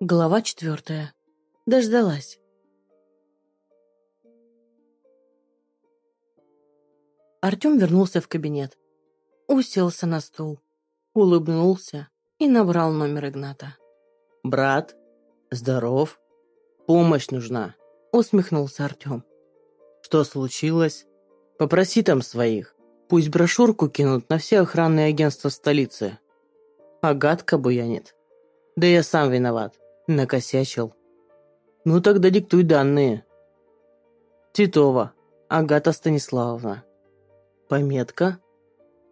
Глава четвертая. Дождалась. Артем вернулся в кабинет. Уселся на стул, улыбнулся и набрал номер Игната. «Брат, здоров. Помощь нужна», — усмехнулся Артем. «Что случилось? Попроси там своих. Пусть брошюрку кинут на все охранные агентства столицы. Агатка буянит. Да я сам виноват. Накосячил. Ну тогда диктуй данные. Титова. Агата Станиславовна. Пометка.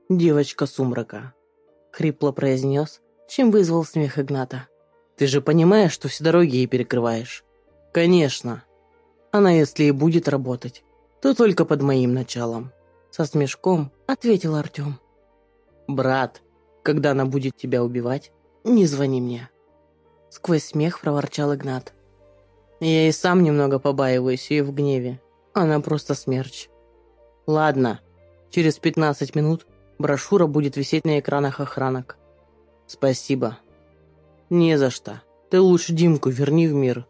Девочка сумрака. Хрипло произнес, чем вызвал смех Игната. Ты же понимаешь, что все дороги ей перекрываешь? Конечно. Она, если и будет работать, то только под моим началом. Со смешком ответил Артем. Брат, когда она будет тебя убивать, не звони мне. Сквозь смех проворчал Игнат. Я и сам немного побаиваюсь ее в гневе. Она просто смерч. Ладно, через 15 минут брошюра будет висеть на экранах охранок. Спасибо. Не за что. Ты лучше Димку верни в мир.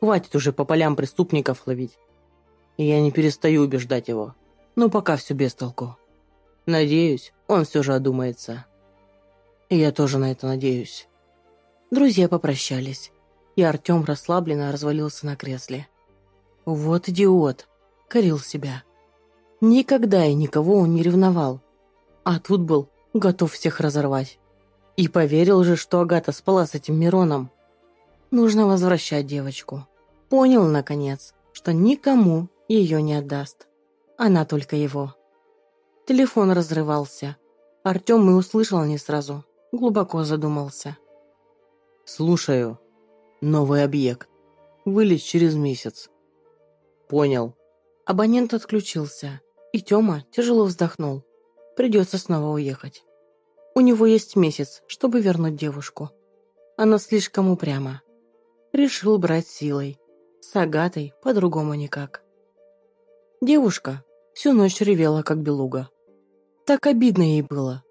Хватит уже по полям преступников ловить. И я не перестаю убеждать его. Но пока все без толку. Надеюсь, он все же одумается. И я тоже на это надеюсь. Друзья попрощались, и Артем расслабленно развалился на кресле. «Вот идиот!» — корил себя. Никогда и никого он не ревновал. А тут был готов всех разорвать. И поверил же, что Агата спала с этим Мироном. Нужно возвращать девочку. Понял, наконец, что никому ее не отдаст. Она только его. Телефон разрывался. Артем и услышал не сразу. Глубоко задумался. «Слушаю. Новый объект. Вылет через месяц». «Понял». Абонент отключился, и Тёма тяжело вздохнул. Придется снова уехать. У него есть месяц, чтобы вернуть девушку. Она слишком упряма. Решил брать силой. С Агатой по-другому никак. Девушка всю ночь ревела, как белуга. Так обидно ей было.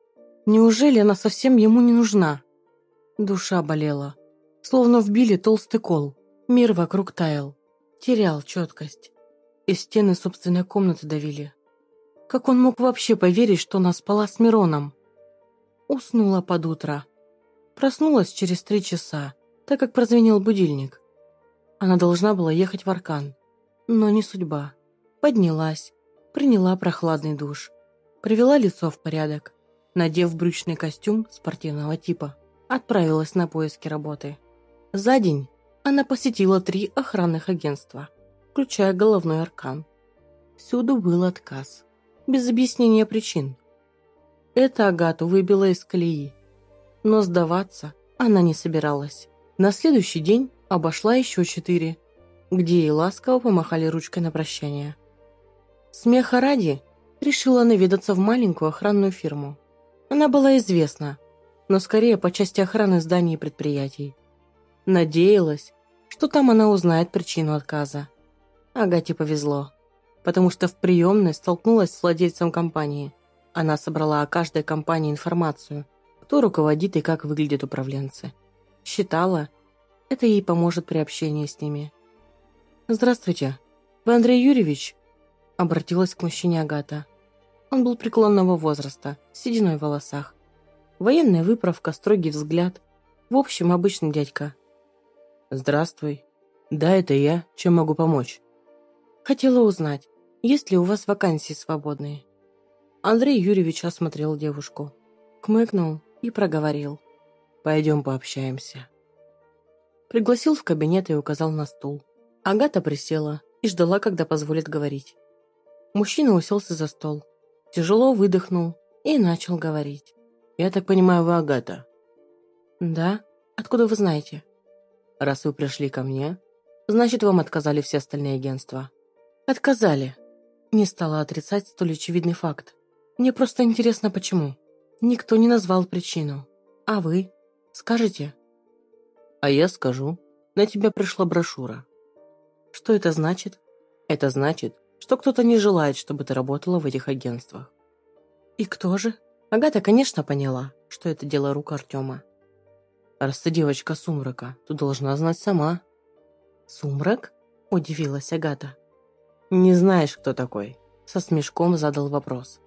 Неужели она совсем ему не нужна? Душа болела. Словно вбили толстый кол. Мир вокруг таял. Терял четкость. И стены собственной комнаты давили. Как он мог вообще поверить, что она спала с Мироном? Уснула под утро. Проснулась через три часа, так как прозвенел будильник. Она должна была ехать в Аркан. Но не судьба. Поднялась, приняла прохладный душ. Привела лицо в порядок. Надев брючный костюм спортивного типа отправилась на поиски работы. За день она посетила три охранных агентства, включая головной аркан. Всюду был отказ, без объяснения причин. Это Агату выбило из колеи. Но сдаваться она не собиралась. На следующий день обошла еще четыре, где ей ласково помахали ручкой на прощание. Смеха ради решила наведаться в маленькую охранную фирму. Она была известна но скорее по части охраны зданий и предприятий. Надеялась, что там она узнает причину отказа. Агате повезло, потому что в приемной столкнулась с владельцем компании. Она собрала о каждой компании информацию, кто руководит и как выглядят управленцы. Считала, это ей поможет при общении с ними. «Здравствуйте, вы Андрей Юрьевич?» Обратилась к мужчине Агата. Он был преклонного возраста, с сединой в волосах. Военная выправка, строгий взгляд. В общем, обычный дядька. «Здравствуй. Да, это я. Чем могу помочь?» «Хотела узнать, есть ли у вас вакансии свободные?» Андрей Юрьевич осмотрел девушку, кмыкнул и проговорил. «Пойдем пообщаемся». Пригласил в кабинет и указал на стул. Агата присела и ждала, когда позволит говорить. Мужчина уселся за стол, тяжело выдохнул и начал говорить. «Я так понимаю, вы Агата?» «Да. Откуда вы знаете?» «Раз вы пришли ко мне, значит, вам отказали все остальные агентства». «Отказали». Не стала отрицать столь очевидный факт. Мне просто интересно, почему. Никто не назвал причину. А вы? Скажете? А я скажу. На тебя пришла брошюра. Что это значит? Это значит, что кто-то не желает, чтобы ты работала в этих агентствах. И кто же? Агата, конечно, поняла. что это дело рук Артема. «Раз ты девочка Сумрака, то должна знать сама». «Сумрак?» – удивилась Агата. «Не знаешь, кто такой?» – со смешком задал вопрос.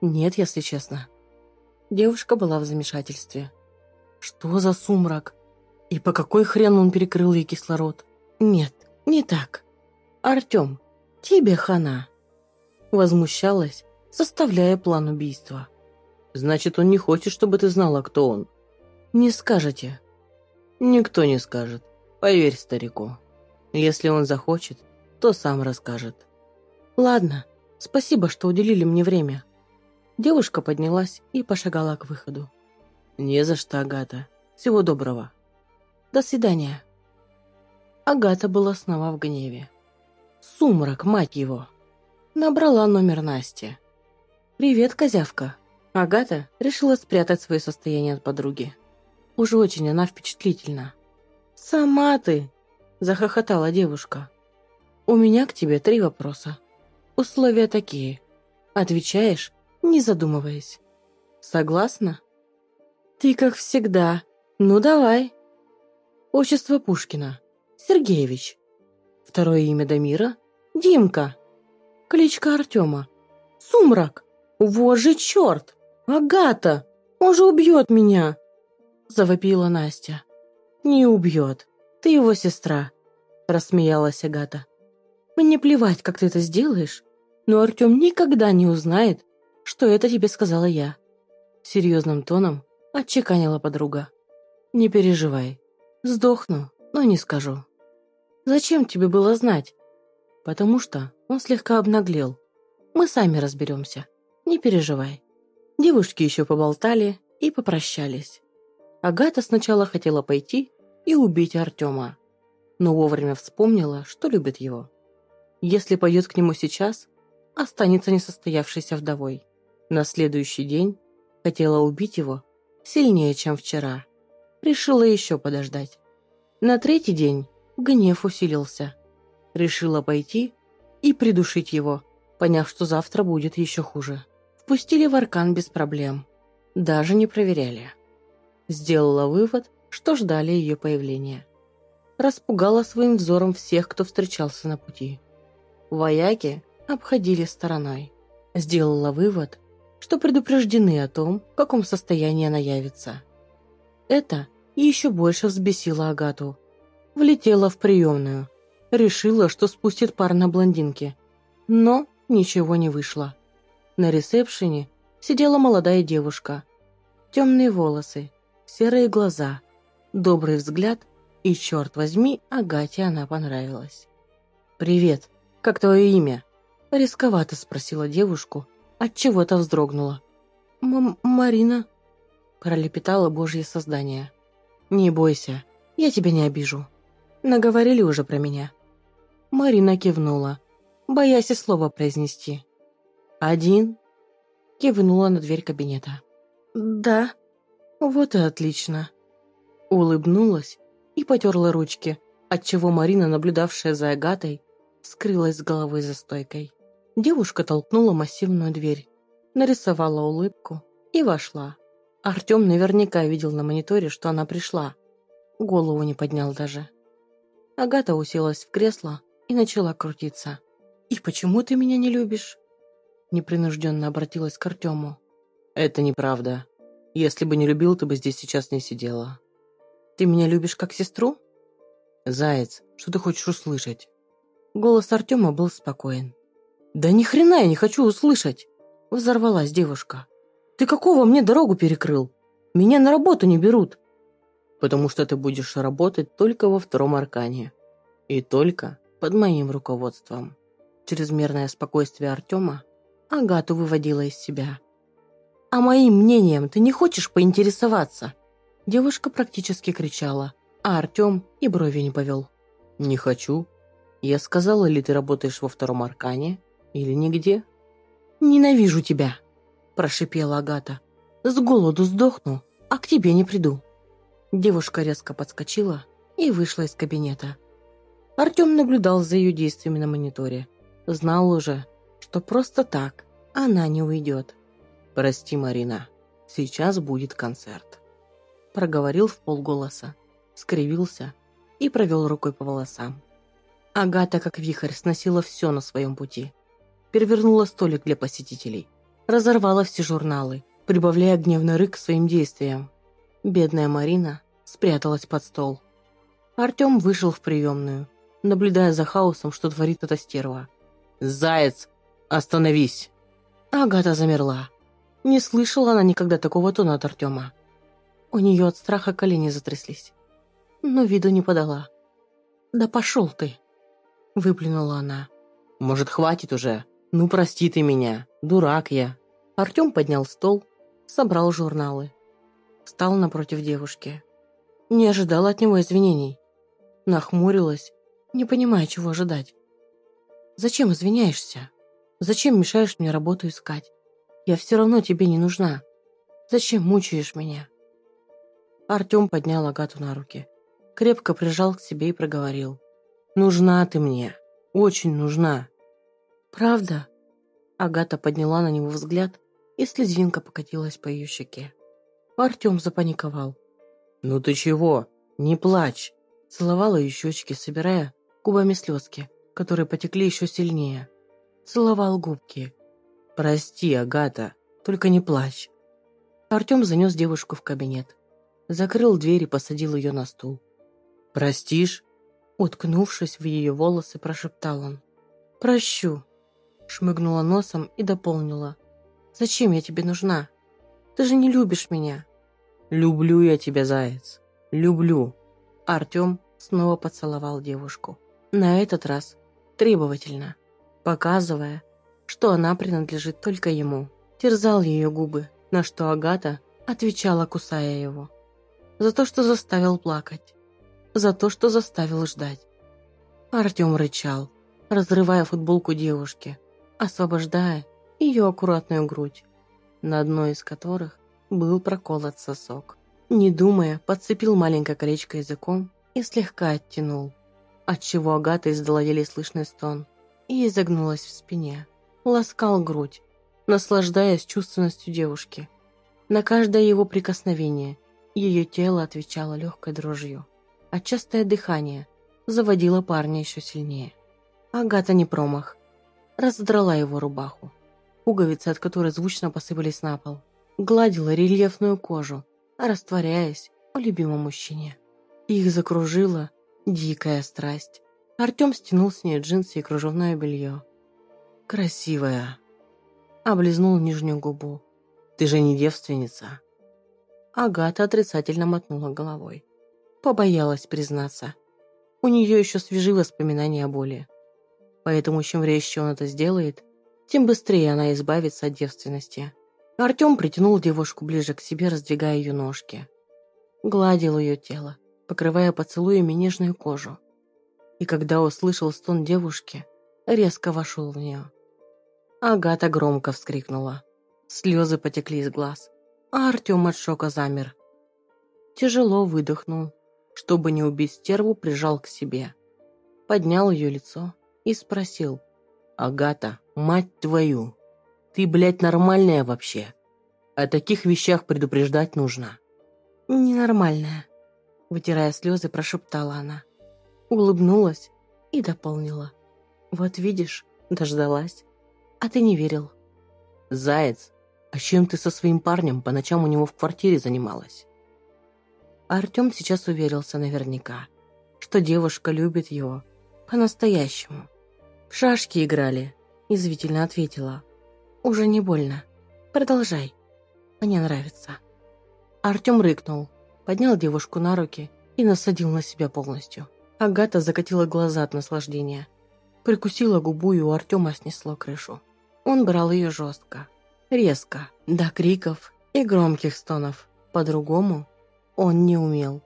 «Нет, если честно». Девушка была в замешательстве. «Что за сумрак? И по какой хрен он перекрыл ей кислород?» «Нет, не так. Артем, тебе хана!» Возмущалась, составляя план убийства. «Значит, он не хочет, чтобы ты знала, кто он?» «Не скажете». «Никто не скажет. Поверь старику. Если он захочет, то сам расскажет». «Ладно, спасибо, что уделили мне время». Девушка поднялась и пошагала к выходу. «Не за что, Агата. Всего доброго». «До свидания». Агата была снова в гневе. Сумрак, мать его. Набрала номер Насти. «Привет, козявка». Агата решила спрятать свое состояние от подруги. Уж очень она впечатлительна. «Сама ты!» – захохотала девушка. «У меня к тебе три вопроса. Условия такие. Отвечаешь, не задумываясь. Согласна?» «Ты как всегда. Ну, давай». Отчество Пушкина. Сергеевич. Второе имя Дамира. Димка. Кличка Артема. Сумрак. Вот же черт! Агата! Он же убьет меня! Завопила Настя. Не убьет. Ты его сестра. Рассмеялась Агата. Мне плевать, как ты это сделаешь, но Артем никогда не узнает, что это тебе сказала я. Серьезным тоном отчеканила подруга. Не переживай. Сдохну, но не скажу. Зачем тебе было знать? Потому что он слегка обнаглел. Мы сами разберемся. Не переживай. Девушки еще поболтали и попрощались. Агата сначала хотела пойти и убить Артема, но вовремя вспомнила, что любит его. Если пойдет к нему сейчас, останется несостоявшейся вдовой. На следующий день хотела убить его сильнее, чем вчера. Решила еще подождать. На третий день гнев усилился. Решила пойти и придушить его, поняв, что завтра будет еще хуже. Впустили в аркан без проблем. Даже не проверяли. Сделала вывод, что ждали ее появления. Распугала своим взором всех, кто встречался на пути. Вояки обходили стороной. Сделала вывод, что предупреждены о том, в каком состоянии она явится. Это еще больше взбесило Агату. Влетела в приемную. Решила, что спустит пар на блондинке. Но ничего не вышло. На ресепшене сидела молодая девушка. Темные волосы, серые глаза, добрый взгляд, и, черт возьми, Агате она понравилась. «Привет, как твое имя?» Рисковато спросила девушку, от чего то вздрогнула. «М «Марина», – пролепетало божье создание. «Не бойся, я тебя не обижу. Наговорили уже про меня». Марина кивнула, боясь и слова произнести. «Один?» Кивнула на дверь кабинета. «Да, вот и отлично». Улыбнулась и потерла ручки, отчего Марина, наблюдавшая за Агатой, скрылась с головой за стойкой. Девушка толкнула массивную дверь, нарисовала улыбку и вошла. Артем наверняка видел на мониторе, что она пришла. Голову не поднял даже. Агата уселась в кресло и начала крутиться. «И почему ты меня не любишь?» непринужденно обратилась к Артему. «Это неправда. Если бы не любил, ты бы здесь сейчас не сидела». «Ты меня любишь как сестру?» «Заяц, что ты хочешь услышать?» Голос Артема был спокоен. «Да ни хрена я не хочу услышать!» Взорвалась девушка. «Ты какого мне дорогу перекрыл? Меня на работу не берут!» «Потому что ты будешь работать только во втором аркане. И только под моим руководством». Чрезмерное спокойствие Артема Агату выводила из себя. «А моим мнением ты не хочешь поинтересоваться?» Девушка практически кричала, а Артем и брови не повел. «Не хочу. Я сказала, ли ты работаешь во втором аркане или нигде?» «Ненавижу тебя!» – прошипела Агата. «С голоду сдохну, а к тебе не приду». Девушка резко подскочила и вышла из кабинета. Артем наблюдал за ее действиями на мониторе. Знал уже, что просто так она не уйдет. «Прости, Марина», — Сейчас будет концерт. Проговорил в полголоса, скривился и провел рукой по волосам. Агата, как вихрь, сносила все на своем пути. Перевернула столик для посетителей. Разорвала все журналы, прибавляя гневный рык к своим действиям. Бедная Марина спряталась под стол. Артем вышел в приемную, наблюдая за хаосом, что творит эта стерва. «Заяц, остановись!» Агата замерла. Не слышала она никогда такого тона от Артема. У нее от страха колени затряслись. Но виду не подала. «Да пошел ты!» Выплюнула она. «Может, хватит уже? Ну, прости ты меня. Дурак я». Артем поднял стол, собрал журналы. Встал напротив девушки. Не ожидала от него извинений. Нахмурилась, не понимая, чего ожидать. «Зачем извиняешься? Зачем мешаешь мне работу искать? Я все равно тебе не нужна. Зачем мучаешь меня?» Артем поднял Агату на руки, крепко прижал к себе и проговорил. «Нужна ты мне. Очень нужна». «Правда?» Агата подняла на него взгляд, и слезинка покатилась по ее щеке. Артем запаниковал. «Ну ты чего? Не плачь!» Целовала ее щечки, собирая губами слезки, которые потекли еще сильнее. Целовал губки, «Прости, Агата, только не плачь». Артем занес девушку в кабинет. Закрыл дверь и посадил ее на стул. «Простишь?» Уткнувшись в ее волосы, прошептал он. «Прощу», шмыгнула носом и дополнила. «Зачем я тебе нужна? Ты же не любишь меня». «Люблю я тебя, заяц. Люблю». Артем снова поцеловал девушку. На этот раз требовательно, показывая, что она принадлежит только ему. Терзал ее губы, на что Агата отвечала, кусая его. За то, что заставил плакать. За то, что заставил ждать. Артем рычал, разрывая футболку девушки, освобождая ее аккуратную грудь, на одной из которых был проколот сосок. Не думая, подцепил маленькое колечко языком и слегка оттянул, отчего Агата издала еле слышный стон и изогнулась в спине ласкал грудь, наслаждаясь чувственностью девушки. На каждое его прикосновение ее тело отвечало легкой дрожью, а частое дыхание заводило парня еще сильнее. Агата не промах. Раздрала его рубаху, пуговицы от которой звучно посыпались на пол. Гладила рельефную кожу, растворяясь о любимом мужчине. Их закружила дикая страсть. Артем стянул с нее джинсы и кружевное белье. «Красивая!» Облизнул нижнюю губу. «Ты же не девственница!» Агата отрицательно мотнула головой. Побоялась признаться. У нее еще свежи воспоминания о боли. Поэтому чем резче он это сделает, тем быстрее она избавится от девственности. Артем притянул девушку ближе к себе, раздвигая ее ножки. Гладил ее тело, покрывая поцелуями нежную кожу. И когда услышал стон девушки, резко вошел в нее. Агата громко вскрикнула. Слезы потекли из глаз, а Артем от шока замер. Тяжело выдохнул, чтобы не убить стерву, прижал к себе. Поднял ее лицо и спросил. «Агата, мать твою, ты, блядь, нормальная вообще? О таких вещах предупреждать нужно». «Ненормальная», — вытирая слезы, прошептала она. Улыбнулась и дополнила. «Вот видишь, дождалась». А ты не верил. Заяц, а чем ты со своим парнем по ночам у него в квартире занималась? Артем сейчас уверился наверняка, что девушка любит его по-настоящему. В шашки играли, извительно ответила. Уже не больно. Продолжай. Мне нравится. Артем рыкнул, поднял девушку на руки и насадил на себя полностью. Агата закатила глаза от наслаждения. Прикусила губу, и у Артема снесло крышу. Он брал ее жестко, резко, до криков и громких стонов. По-другому он не умел.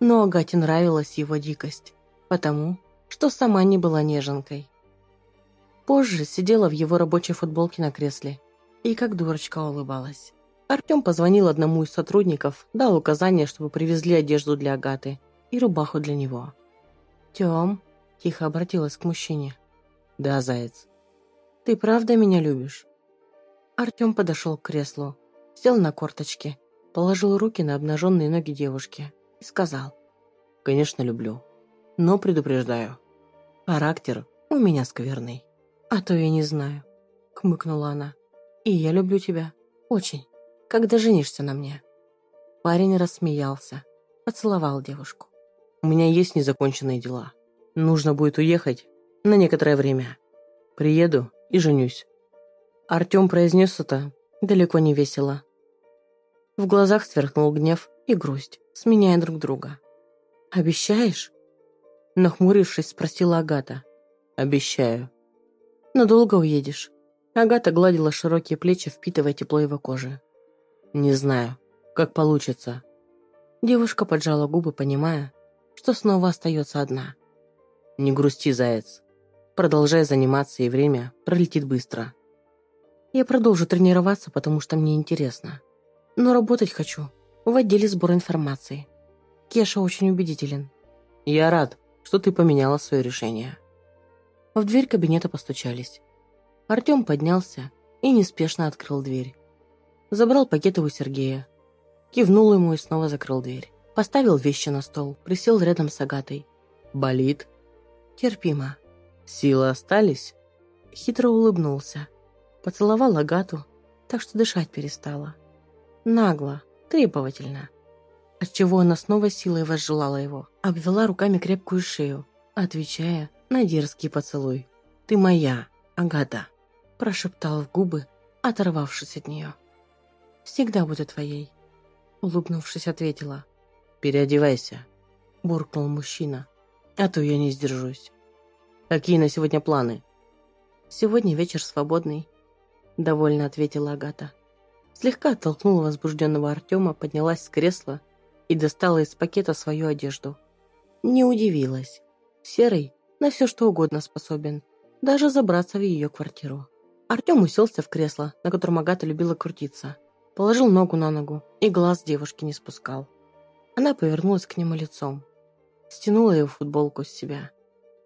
Но Агате нравилась его дикость, потому что сама не была неженкой. Позже сидела в его рабочей футболке на кресле и как дурочка улыбалась. Артем позвонил одному из сотрудников, дал указание, чтобы привезли одежду для Агаты и рубаху для него. «Тем», – тихо обратилась к мужчине. «Да, заяц». Ты правда меня любишь?» Артем подошел к креслу, Сел на корточки, положил руки на обнаженные ноги девушки и сказал. «Конечно, люблю. Но предупреждаю. Характер у меня скверный». «А то я не знаю», — хмыкнула она. «И я люблю тебя. Очень. Когда женишься на мне?» Парень рассмеялся, поцеловал девушку. «У меня есть незаконченные дела. Нужно будет уехать на некоторое время. Приеду и женюсь». Артем произнес это далеко не весело. В глазах сверкнул гнев и грусть, сменяя друг друга. «Обещаешь?» Нахмурившись, спросила Агата. «Обещаю». «Надолго уедешь?» Агата гладила широкие плечи, впитывая тепло его кожи. «Не знаю, как получится». Девушка поджала губы, понимая, что снова остается одна. «Не грусти, заяц. Продолжай заниматься, и время пролетит быстро». «Я продолжу тренироваться, потому что мне интересно. Но работать хочу в отделе сбора информации. Кеша очень убедителен». «Я рад, что ты поменяла свое решение». В дверь кабинета постучались. Артем поднялся и неспешно открыл дверь. Забрал пакеты у Сергея. Кивнул ему и снова закрыл дверь. Поставил вещи на стол, присел рядом с Агатой. «Болит?» «Терпимо». «Силы остались?» Хитро улыбнулся. Поцеловал Агату, так что дышать перестала. Нагло, требовательно. Отчего она снова силой возжелала его. Обвела руками крепкую шею, отвечая на дерзкий поцелуй. «Ты моя, Агата!» Прошептал в губы, оторвавшись от нее. «Всегда буду твоей», улыбнувшись, ответила. «Переодевайся», буркнул мужчина. «А то я не сдержусь». «Какие на сегодня планы?» «Сегодня вечер свободный», довольно ответила Агата. Слегка оттолкнула возбужденного Артема, поднялась с кресла и достала из пакета свою одежду. Не удивилась. Серый на все что угодно способен, даже забраться в ее квартиру. Артем уселся в кресло, на котором Агата любила крутиться. Положил ногу на ногу и глаз девушки не спускал. Она повернулась к нему лицом. Стянула его футболку с себя.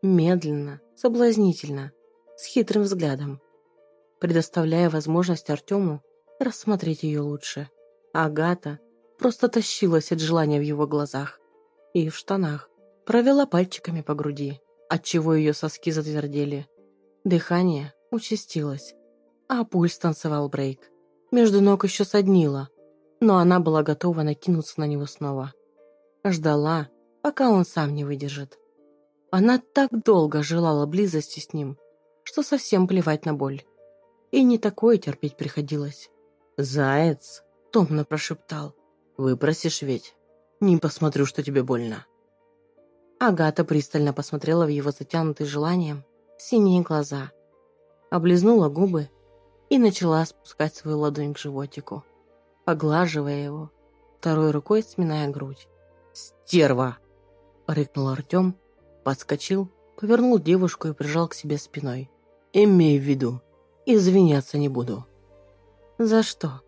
Медленно, соблазнительно, с хитрым взглядом. Предоставляя возможность Артему рассмотреть ее лучше. Агата просто тащилась от желания в его глазах и в штанах. Провела пальчиками по груди, отчего ее соски затвердели. Дыхание участилось, а пульс танцевал брейк. Между ног еще соднило, но она была готова накинуться на него снова. Ждала, пока он сам не выдержит. Она так долго желала близости с ним, что совсем плевать на боль. И не такое терпеть приходилось. «Заяц!» — томно прошептал. «Выпросишь ведь? Не посмотрю, что тебе больно». Агата пристально посмотрела в его затянутые желанием синие глаза, облизнула губы и начала спускать свою ладонь к животику, поглаживая его, второй рукой сминая грудь. «Стерва!» — рыкнул Артем, подскочил, повернул девушку и прижал к себе спиной. «Имей в виду, извиняться не буду». «За что?»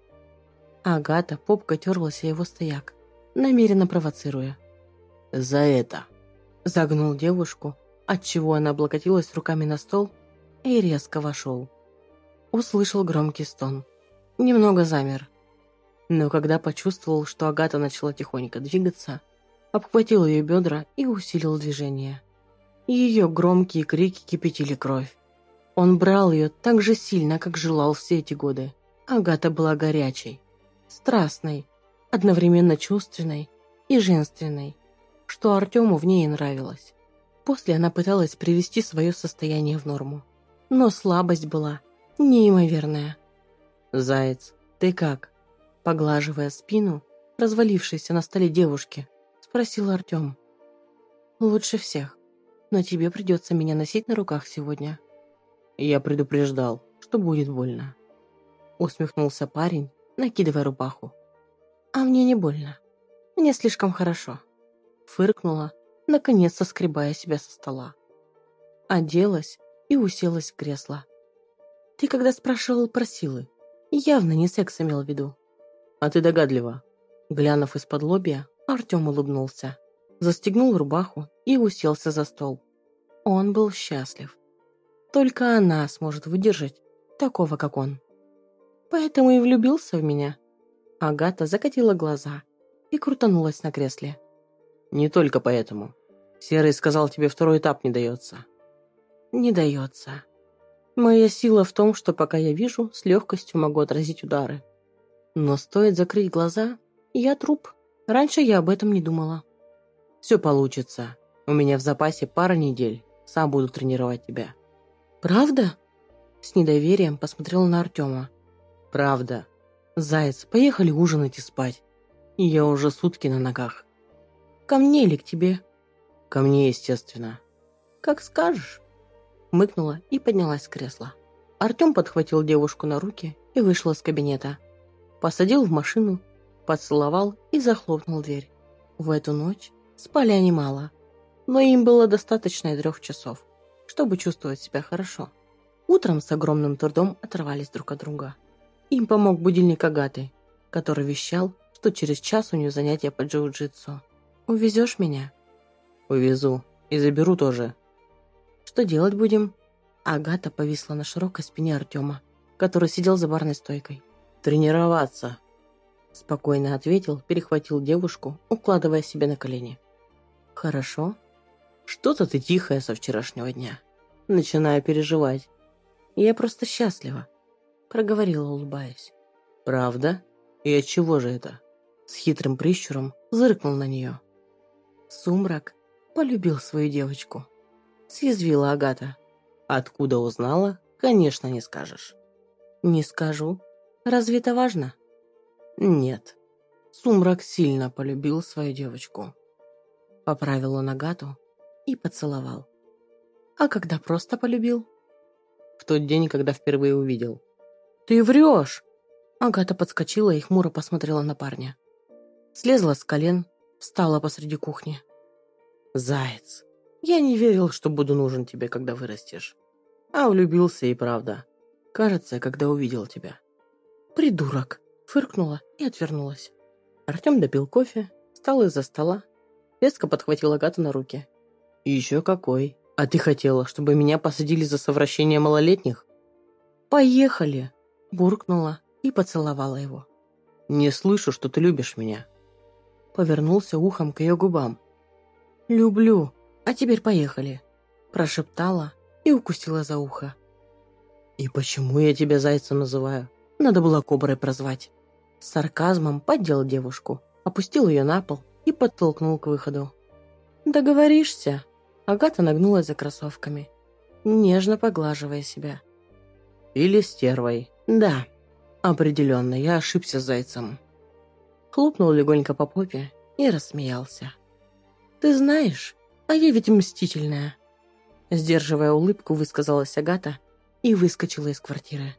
Агата попка терлась о его стояк, намеренно провоцируя. «За это!» Загнул девушку, отчего она облокотилась руками на стол и резко вошел. Услышал громкий стон. Немного замер. Но когда почувствовал, что Агата начала тихонько двигаться, обхватил ее бедра и усилил движение. Ее громкие крики кипятили кровь. Он брал ее так же сильно, как желал все эти годы. Агата была горячей, страстной, одновременно чувственной и женственной, что Артему в ней нравилось. После она пыталась привести свое состояние в норму. Но слабость была неимоверная. «Заяц, ты как?» Поглаживая спину, развалившейся на столе девушки, спросил Артем. «Лучше всех, но тебе придется меня носить на руках сегодня». «Я предупреждал, что будет больно» усмехнулся парень, накидывая рубаху. «А мне не больно. Мне слишком хорошо». Фыркнула, наконец соскребая себя со стола. Оделась и уселась в кресло. «Ты когда спрашивал про силы, явно не секс имел в виду». «А ты догадлива». Глянув из-под лобья, Артем улыбнулся. Застегнул рубаху и уселся за стол. Он был счастлив. Только она сможет выдержать такого, как он. Поэтому и влюбился в меня. Агата закатила глаза и крутанулась на кресле. «Не только поэтому. Серый сказал, тебе второй этап не дается». «Не дается. Моя сила в том, что пока я вижу, с легкостью могу отразить удары. Но стоит закрыть глаза, я труп. Раньше я об этом не думала». «Все получится. У меня в запасе пара недель. Сам буду тренировать тебя». «Правда?» С недоверием посмотрела на Артема. «Правда. Заяц, поехали ужинать и спать. Я уже сутки на ногах». «Ко мне или к тебе?» «Ко мне, естественно». «Как скажешь». Мыкнула и поднялась с кресла. Артем подхватил девушку на руки и вышел из кабинета. Посадил в машину, поцеловал и захлопнул дверь. В эту ночь спали они мало, но им было достаточно и трех часов, чтобы чувствовать себя хорошо. Утром с огромным трудом оторвались друг от друга. Им помог будильник Агаты, который вещал, что через час у нее занятия по джиу-джитсу. «Увезешь меня?» «Увезу. И заберу тоже». «Что делать будем?» Агата повисла на широкой спине Артема, который сидел за барной стойкой. «Тренироваться», – спокойно ответил, перехватил девушку, укладывая себе на колени. «Хорошо. Что-то ты тихая со вчерашнего дня. Начинаю переживать. Я просто счастлива», — проговорила, улыбаясь. «Правда? И от чего же это?» С хитрым прищуром зыркнул на нее. Сумрак полюбил свою девочку. Съязвила Агата. «Откуда узнала? Конечно, не скажешь». «Не скажу. Разве это важно?» «Нет. Сумрак сильно полюбил свою девочку». Поправил он Агату и поцеловал. «А когда просто полюбил?» в тот день, когда впервые увидел. «Ты врешь!» Агата подскочила и хмуро посмотрела на парня. Слезла с колен, встала посреди кухни. «Заяц, я не верил, что буду нужен тебе, когда вырастешь. А влюбился и правда. Кажется, когда увидел тебя». «Придурок!» Фыркнула и отвернулась. Артем допил кофе, встал из-за стола, резко подхватил Агату на руки. «Еще какой!» «А ты хотела, чтобы меня посадили за совращение малолетних?» «Поехали!» – буркнула и поцеловала его. «Не слышу, что ты любишь меня». Повернулся ухом к ее губам. «Люблю, а теперь поехали», – прошептала и укусила за ухо. «И почему я тебя зайцем называю? Надо было коброй прозвать». С сарказмом поддел девушку, опустил ее на пол и подтолкнул к выходу. «Договоришься?» Агата нагнулась за кроссовками, нежно поглаживая себя. «Или стервой. Да, определенно, я ошибся с зайцем». Хлопнул легонько по попе и рассмеялся. «Ты знаешь, а я ведь мстительная». Сдерживая улыбку, высказалась Агата и выскочила из квартиры.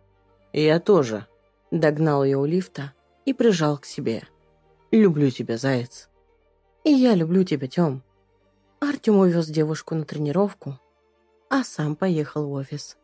«Я тоже», — догнал ее у лифта и прижал к себе. «Люблю тебя, заяц». «И я люблю тебя, Тём», Артем увез девушку на тренировку, а сам поехал в офис.